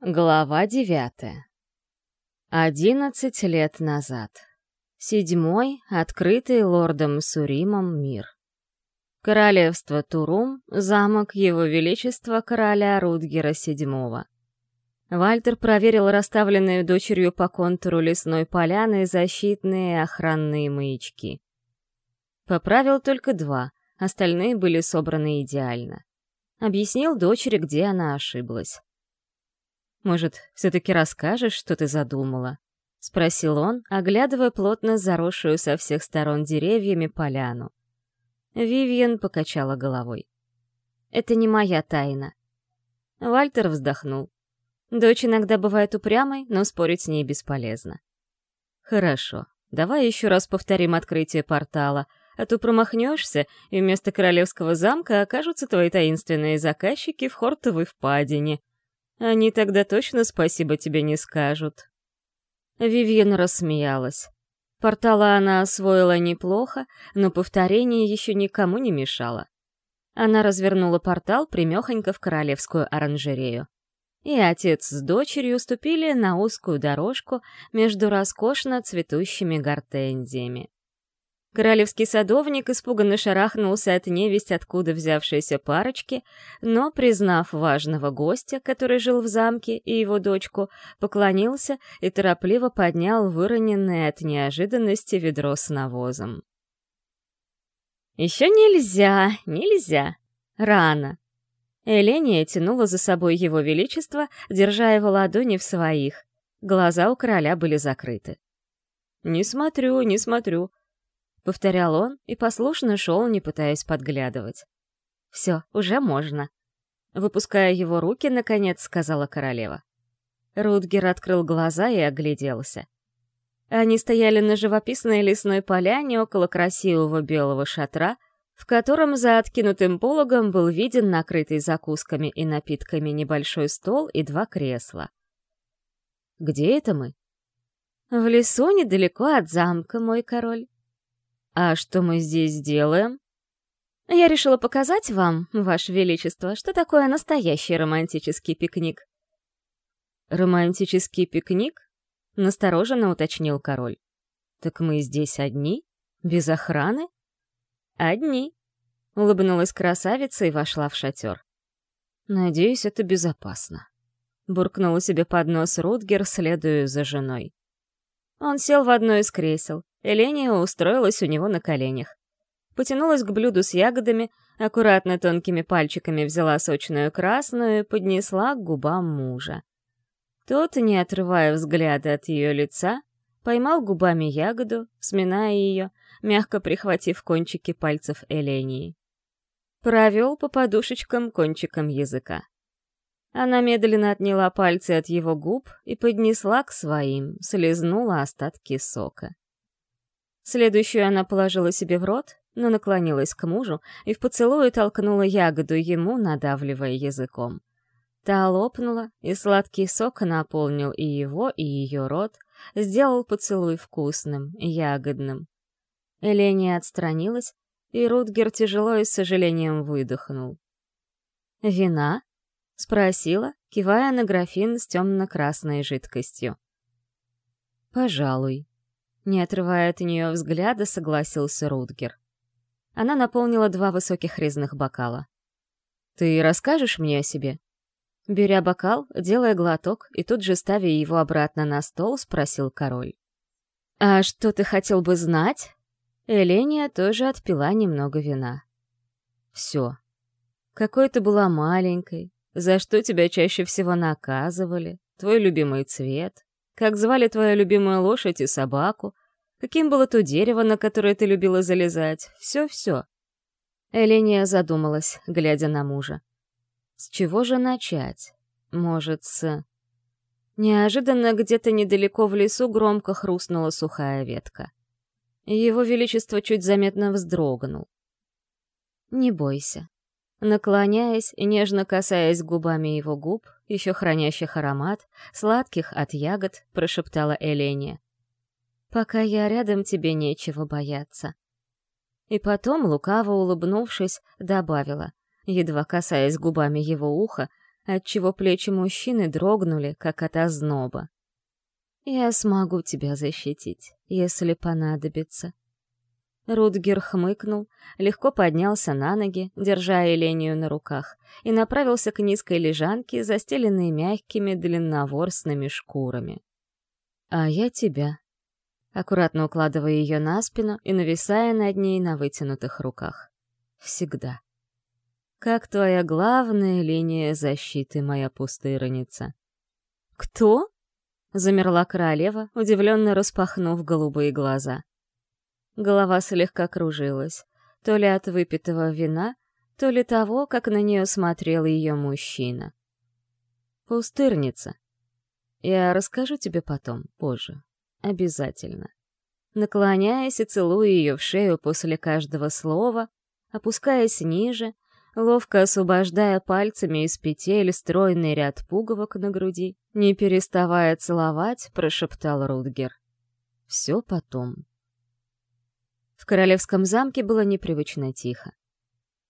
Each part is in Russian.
Глава девятая. Одиннадцать лет назад. Седьмой, открытый лордом Суримом мир. Королевство Турум, замок Его Величества короля Рудгера VII. Вальтер проверил расставленные дочерью по контуру лесной поляны защитные охранные маячки. Поправил только два, остальные были собраны идеально. Объяснил дочери, где она ошиблась. «Может, все-таки расскажешь, что ты задумала?» — спросил он, оглядывая плотно заросшую со всех сторон деревьями поляну. Вивьен покачала головой. «Это не моя тайна». Вальтер вздохнул. Дочь иногда бывает упрямой, но спорить с ней бесполезно. «Хорошо, давай еще раз повторим открытие портала, а то промахнешься, и вместо королевского замка окажутся твои таинственные заказчики в Хортовой впадине. Они тогда точно спасибо тебе не скажут». Вивьен рассмеялась. Портала она освоила неплохо, но повторение еще никому не мешало. Она развернула портал примехонько в королевскую оранжерею. И отец с дочерью ступили на узкую дорожку между роскошно цветущими гортензиями. Королевский садовник испуганно шарахнулся от невесть, откуда взявшейся парочки, но, признав важного гостя, который жил в замке, и его дочку, поклонился и торопливо поднял выроненное от неожиданности ведро с навозом. «Еще нельзя, нельзя. Рано». Эления тянула за собой его величество, держа его ладони в своих. Глаза у короля были закрыты. «Не смотрю, не смотрю», — повторял он и послушно шел, не пытаясь подглядывать. «Все, уже можно». Выпуская его руки, наконец сказала королева. Рутгер открыл глаза и огляделся. Они стояли на живописной лесной поляне около красивого белого шатра, в котором за откинутым пологом был виден накрытый закусками и напитками небольшой стол и два кресла. «Где это мы?» «В лесу недалеко от замка, мой король», «А что мы здесь делаем?» «Я решила показать вам, Ваше Величество, что такое настоящий романтический пикник». «Романтический пикник?» — настороженно уточнил король. «Так мы здесь одни? Без охраны?» «Одни», — улыбнулась красавица и вошла в шатер. «Надеюсь, это безопасно», — буркнул себе под нос Рутгер, следуя за женой. Он сел в одно из кресел, Эления устроилась у него на коленях. Потянулась к блюду с ягодами, аккуратно тонкими пальчиками взяла сочную красную и поднесла к губам мужа. Тот, не отрывая взгляда от ее лица, поймал губами ягоду, сминая ее, мягко прихватив кончики пальцев Элении. Провел по подушечкам кончиком языка. Она медленно отняла пальцы от его губ и поднесла к своим, слезнула остатки сока. Следующую она положила себе в рот, но наклонилась к мужу и в поцелуе толкнула ягоду ему, надавливая языком. Та лопнула, и сладкий сок наполнил и его, и ее рот, сделал поцелуй вкусным, ягодным. Эления отстранилась, и Рутгер тяжело и с сожалением выдохнул. «Вина?» — спросила, кивая на графин с темно-красной жидкостью. «Пожалуй», не отрывая от нее взгляда, согласился Рутгер. Она наполнила два высоких резных бокала. «Ты расскажешь мне о себе?» Беря бокал, делая глоток и тут же ставя его обратно на стол, спросил король. «А что ты хотел бы знать?» Эления тоже отпила немного вина. «Все. Какой ты была маленькой, за что тебя чаще всего наказывали, твой любимый цвет, как звали твою любимую лошадь и собаку, каким было то дерево, на которое ты любила залезать, все-все. Эления задумалась, глядя на мужа. С чего же начать? Может, с... Неожиданно где-то недалеко в лесу громко хрустнула сухая ветка. Его Величество чуть заметно вздрогнул. «Не бойся», Наклоняясь нежно касаясь губами его губ, еще хранящих аромат, сладких от ягод, прошептала Эления. «Пока я рядом, тебе нечего бояться». И потом, лукаво улыбнувшись, добавила, едва касаясь губами его уха, отчего плечи мужчины дрогнули, как от озноба. «Я смогу тебя защитить, если понадобится». Рутгер хмыкнул, легко поднялся на ноги, держа Элению на руках, и направился к низкой лежанке, застеленной мягкими длинноворстными шкурами. «А я тебя», аккуратно укладывая ее на спину и нависая над ней на вытянутых руках. «Всегда». «Как твоя главная линия защиты, моя пустырница?» «Кто?» — замерла королева, удивленно распахнув голубые глаза. Голова слегка кружилась, то ли от выпитого вина, то ли того, как на нее смотрел ее мужчина. «Пустырница. Я расскажу тебе потом, позже. Обязательно». Наклоняясь и целуя ее в шею после каждого слова, опускаясь ниже, ловко освобождая пальцами из петель стройный ряд пуговок на груди, не переставая целовать, прошептал Рутгер. «Все потом». В королевском замке было непривычно тихо.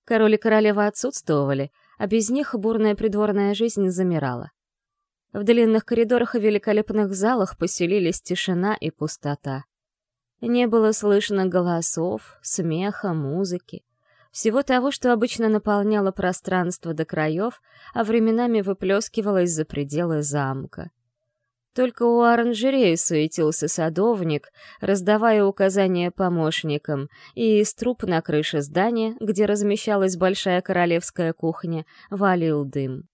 Король и королева отсутствовали, а без них бурная придворная жизнь замирала. В длинных коридорах и великолепных залах поселились тишина и пустота. Не было слышно голосов, смеха, музыки, всего того, что обычно наполняло пространство до краев, а временами выплескивалось за пределы замка. Только у оранжереи суетился садовник, раздавая указания помощникам, и из труб на крыше здания, где размещалась большая королевская кухня, валил дым.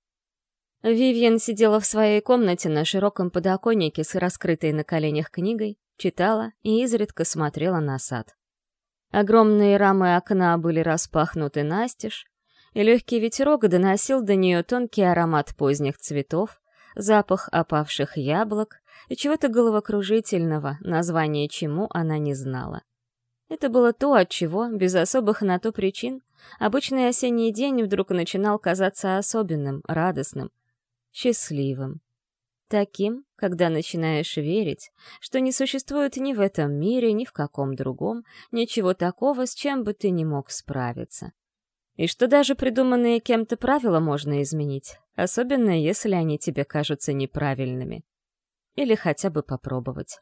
Вивьен сидела в своей комнате на широком подоконнике с раскрытой на коленях книгой, читала и изредка смотрела на сад. Огромные рамы окна были распахнуты настежь, и легкий ветерок доносил до нее тонкий аромат поздних цветов, запах опавших яблок и чего-то головокружительного, название чему она не знала. Это было то, от чего, без особых на то причин, обычный осенний день вдруг начинал казаться особенным, радостным, счастливым. Таким, когда начинаешь верить, что не существует ни в этом мире, ни в каком другом, ничего такого, с чем бы ты не мог справиться. И что даже придуманные кем-то правила можно изменить, особенно если они тебе кажутся неправильными. Или хотя бы попробовать.